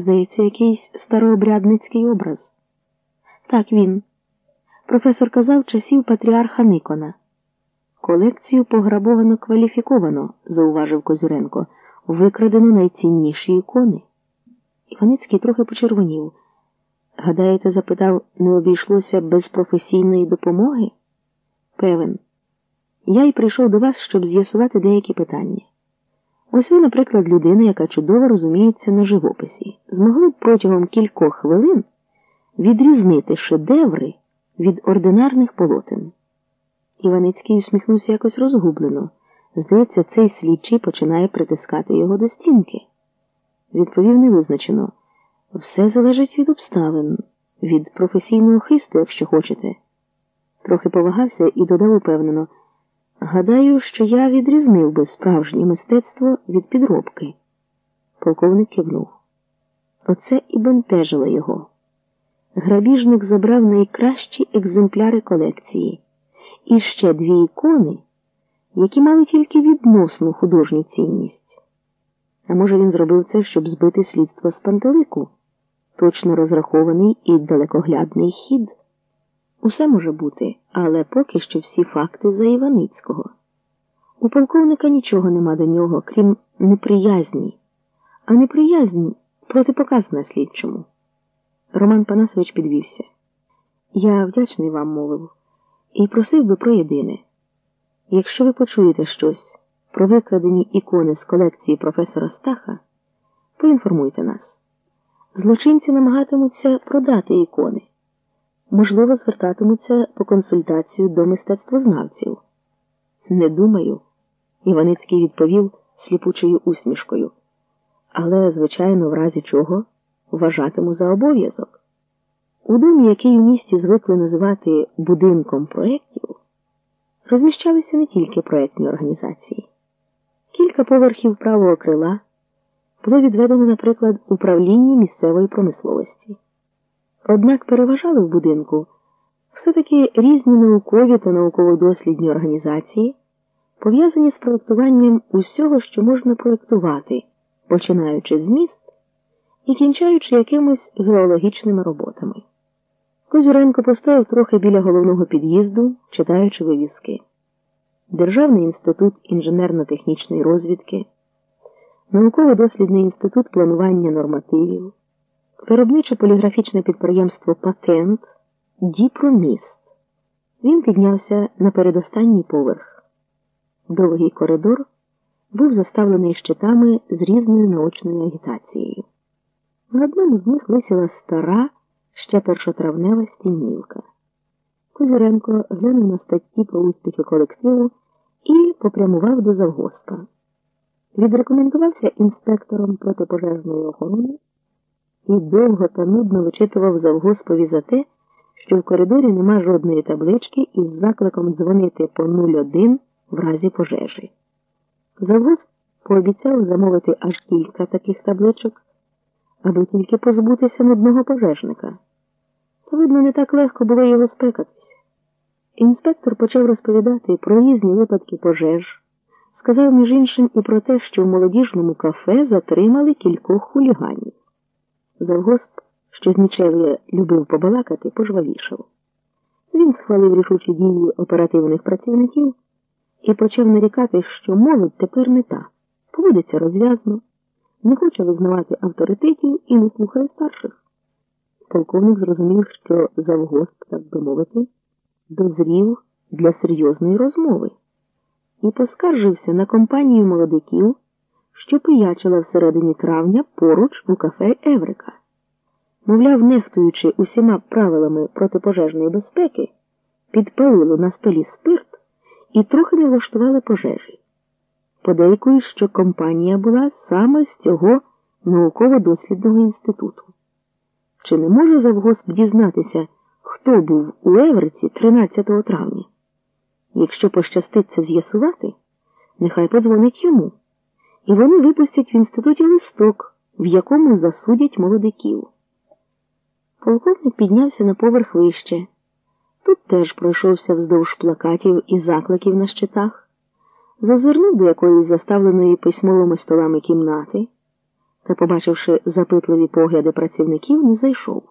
Здається, якийсь старообрядницький образ. Так він. Професор казав часів патріарха Никона. Колекцію пограбовано кваліфіковано, зауважив Козюренко, викрадено найцінніші ікони. Іваницький трохи почервонів. Гадаєте, запитав, не обійшлося без професійної допомоги? Певен. Я й прийшов до вас, щоб з'ясувати деякі питання. Ось ви, наприклад, людина, яка чудово розуміється на живописі, змогли б протягом кількох хвилин відрізнити шедеври від ординарних полотен. Іваницький усміхнувся якось розгублено. Здається, цей слідчий починає притискати його до стінки. Відповів невизначено. Все залежить від обставин, від професійного хисту, якщо хочете. Трохи повагався і додав упевнено. Гадаю, що я відрізнив би справжнє мистецтво від підробки. Полковник кивнув. Оце і бентежило його. Грабіжник забрав найкращі екземпляри колекції і ще дві ікони, які мали тільки відносну художню цінність. А може, він зробив це, щоб збити слідство з пантелику, точно розрахований і далекоглядний хід. Усе може бути, але поки що всі факти за Іваницького. У полковника нічого нема до нього, крім неприязні, а неприязнь протипоказана слідчому. Роман Панасович підвівся. Я вдячний вам, мовив, і просив би про єдине. Якщо ви почуєте щось про викрадені ікони з колекції професора Стаха, поінформуйте нас. Злочинці намагатимуться продати ікони можливо, звертатимуться по консультацію до мистецтвознавців. Не думаю, Іваницький відповів сліпучою усмішкою. Але, звичайно, в разі чого вважатиму за обов'язок. У домі, який у місті звикли називати будинком проєктів, розміщалися не тільки проєктні організації. Кілька поверхів правого крила було відведено, наприклад, управлінню місцевої промисловості. Однак переважали в будинку все-таки різні наукові та науково-дослідні організації, пов'язані з проєктуванням усього, що можна проєктувати, починаючи з міст і кінчаючи якимись геологічними роботами. Козюренко постояв трохи біля головного під'їзду, читаючи вивіски. Державний інститут інженерно-технічної розвідки, науково-дослідний інститут планування нормативів виробниче поліграфічне підприємство Патент Діпроміст. Він піднявся на передостанній поверх. Довгий коридор був заставлений щитами з різною наочною агітацією. На одному з них висіла стара, ще першотравнева стінівка. Козюренко глянув на статті про успіхи колективу і попрямував до завгоспа. Відрекомендувався інспектором протипожежної охорони і довго та нудно вичитував завгоспові за те, що в коридорі нема жодної таблички із закликом дзвонити по 01 в разі пожежі. Завгосп пообіцяв замовити аж кілька таких табличок, аби тільки позбутися нудного пожежника. То, видно, не так легко було його спекатися. Інспектор почав розповідати про різні випадки пожеж, сказав, між іншим, і про те, що в молодіжному кафе затримали кількох хуліганів. Завгосп, що з нічев'я любив побалакати, пожвавішав. Він схвалив рішучі дії оперативних працівників і почав нарікати, що молодь тепер не та, поводиться розв'язно, не хоче визнавати авторитетів і не слухає старших. Полковник зрозумів, що завгосп, так би мовити, дозрів для серйозної розмови і поскаржився на компанію молодиків що пиячила всередині травня поруч у кафе Еврика. Мовляв, нехтуючи усіма правилами протипожежної безпеки, підпалили на столі спирт і трохи не влаштували пожежі. Подейкують, що компанія була саме з цього науково-дослідного інституту. Чи не може завгосп дізнатися, хто був у Евриці 13 травня? Якщо пощаститься з'ясувати, нехай подзвонить йому і вони випустять в інституті листок, в якому засудять молодиків. Полковник піднявся на поверх вище. Тут теж пройшовся вздовж плакатів і закликів на щитах, зазирнув до якоїсь заставленої письмовими столами кімнати, та, побачивши запитливі погляди працівників, не зайшов.